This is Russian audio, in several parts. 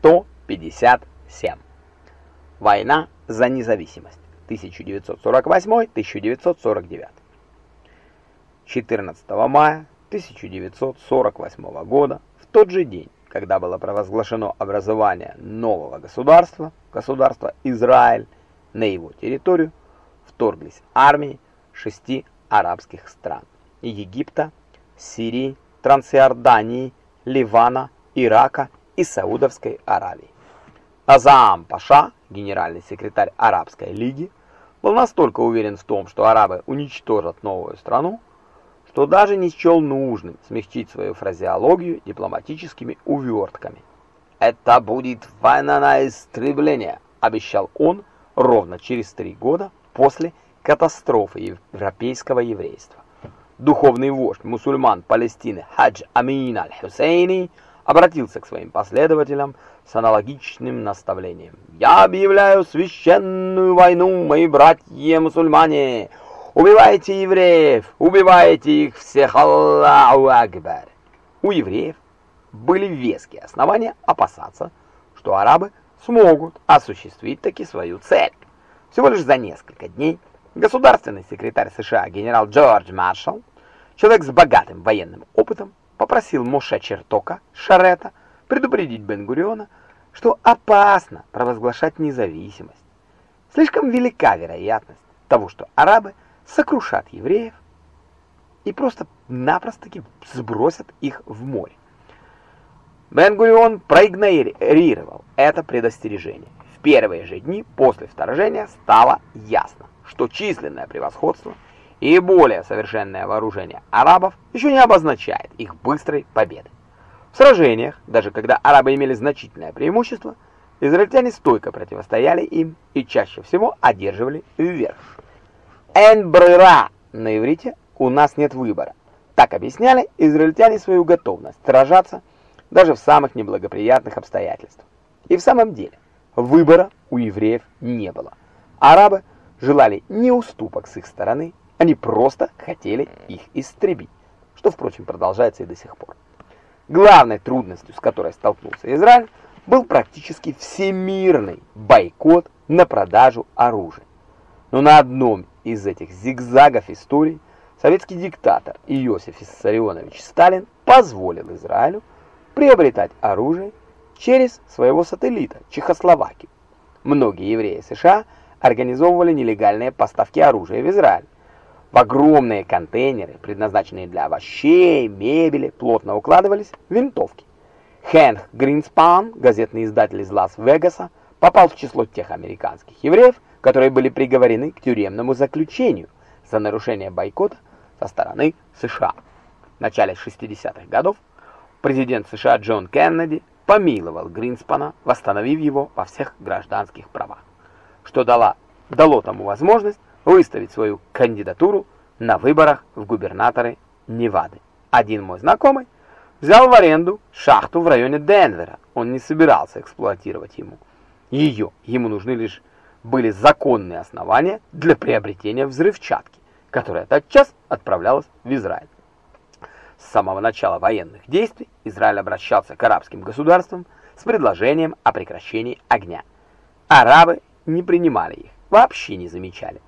157. Война за независимость 1948-1949. 14 мая 1948 года, в тот же день, когда было провозглашено образование нового государства, государства Израиль, на его территорию вторглись армии шести арабских стран – Египта, Сирии, Трансиордании, Ливана, Ирака и Саудовской Аравии. Азаам Паша, генеральный секретарь Арабской лиги, был настолько уверен в том, что арабы уничтожат новую страну, что даже не счел нужным смягчить свою фразеологию дипломатическими увертками. «Это будет война на истребление», — обещал он ровно через три года после катастрофы европейского еврейства. Духовный вождь мусульман Палестины Хадж Амин аль-Хусейни обратился к своим последователям с аналогичным наставлением. «Я объявляю священную войну, мои братья-мусульмане! Убивайте евреев! Убивайте их всех! Аллаху Акбар!» У евреев были веские основания опасаться, что арабы смогут осуществить таки свою цель. Всего лишь за несколько дней государственный секретарь США генерал Джордж Маршалл, человек с богатым военным опытом, попросил Моше Чертока Шарета предупредить Бен-Гуриона, что опасно провозглашать независимость. Слишком велика вероятность того, что арабы сокрушат евреев и просто-напросто сбросят их в море. Бен-Гурион проигнорировал это предостережение. В первые же дни после вторжения стало ясно, что численное превосходство и более совершенное вооружение арабов еще не обозначает их быстрой победы. В сражениях, даже когда арабы имели значительное преимущество, израильтяне стойко противостояли им и чаще всего одерживали вверх. «Эн-брыра» на иврите «у нас нет выбора». Так объясняли израильтяне свою готовность сражаться даже в самых неблагоприятных обстоятельствах. И в самом деле, выбора у евреев не было. Арабы желали не уступок с их стороны, они просто хотели их истребить, что, впрочем, продолжается и до сих пор. Главной трудностью, с которой столкнулся Израиль, был практически всемирный бойкот на продажу оружия. Но на одном из этих зигзагов истории советский диктатор Иосиф Виссарионович Сталин позволил Израилю приобретать оружие через своего сателлита Чехословакию. Многие евреи США организовывали нелегальные поставки оружия в Израиль. В огромные контейнеры, предназначенные для овощей, мебели, плотно укладывались винтовки. Хэнк Гринспан, газетный издатель из Лас-Вегаса, попал в число тех американских евреев, которые были приговорены к тюремному заключению за нарушение бойкота со стороны США. В начале 60-х годов президент США Джон Кеннеди помиловал Гринспана, восстановив его во всех гражданских правах, что дало, дало тому возможность выставить свою кандидатуру на выборах в губернаторы Невады. Один мой знакомый взял в аренду шахту в районе Денвера. Он не собирался эксплуатировать ему. Ее, ему нужны лишь были законные основания для приобретения взрывчатки, которая тотчас отправлялась в Израиль. С самого начала военных действий Израиль обращался к арабским государствам с предложением о прекращении огня. Арабы не принимали их, вообще не замечали.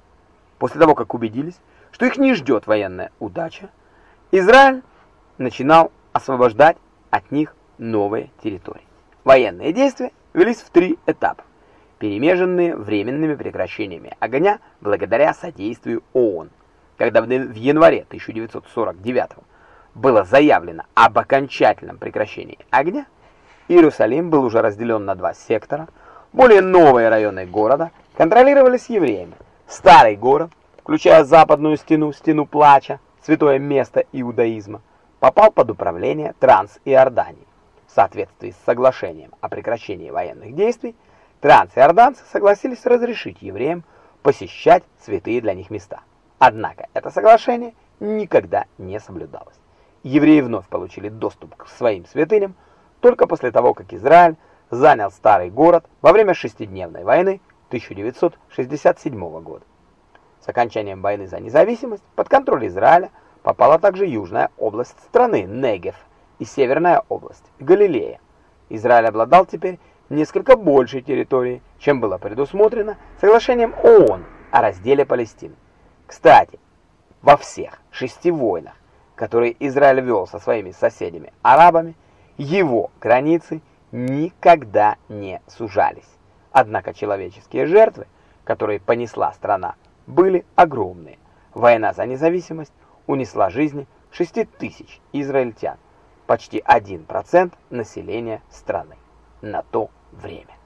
После того, как убедились, что их не ждет военная удача, Израиль начинал освобождать от них новые территории. Военные действия велись в три этапа, перемеженные временными прекращениями огня благодаря содействию ООН. Когда в январе 1949 года было заявлено об окончательном прекращении огня, Иерусалим был уже разделен на два сектора. Более новые районы города контролировались евреями. Старый город, включая западную стену, стену плача, святое место иудаизма, попал под управление Транс-Иордании. В соответствии с соглашением о прекращении военных действий, транс-иорданцы согласились разрешить евреям посещать святые для них места. Однако это соглашение никогда не соблюдалось евреи вновь получили доступ к своим святыням только после того, как Израиль занял старый город во время шестидневной войны 1967 года. С окончанием войны за независимость под контроль Израиля попала также южная область страны Негев и северная область Галилея. Израиль обладал теперь несколько большей территории, чем было предусмотрено соглашением ООН о разделе Палестины. Кстати, во всех шести войнах, которые Израиль вел со своими соседями-арабами, его границы никогда не сужались. Однако человеческие жертвы, которые понесла страна, были огромные. Война за независимость унесла жизни 6 тысяч израильтян, почти 1% населения страны на то время.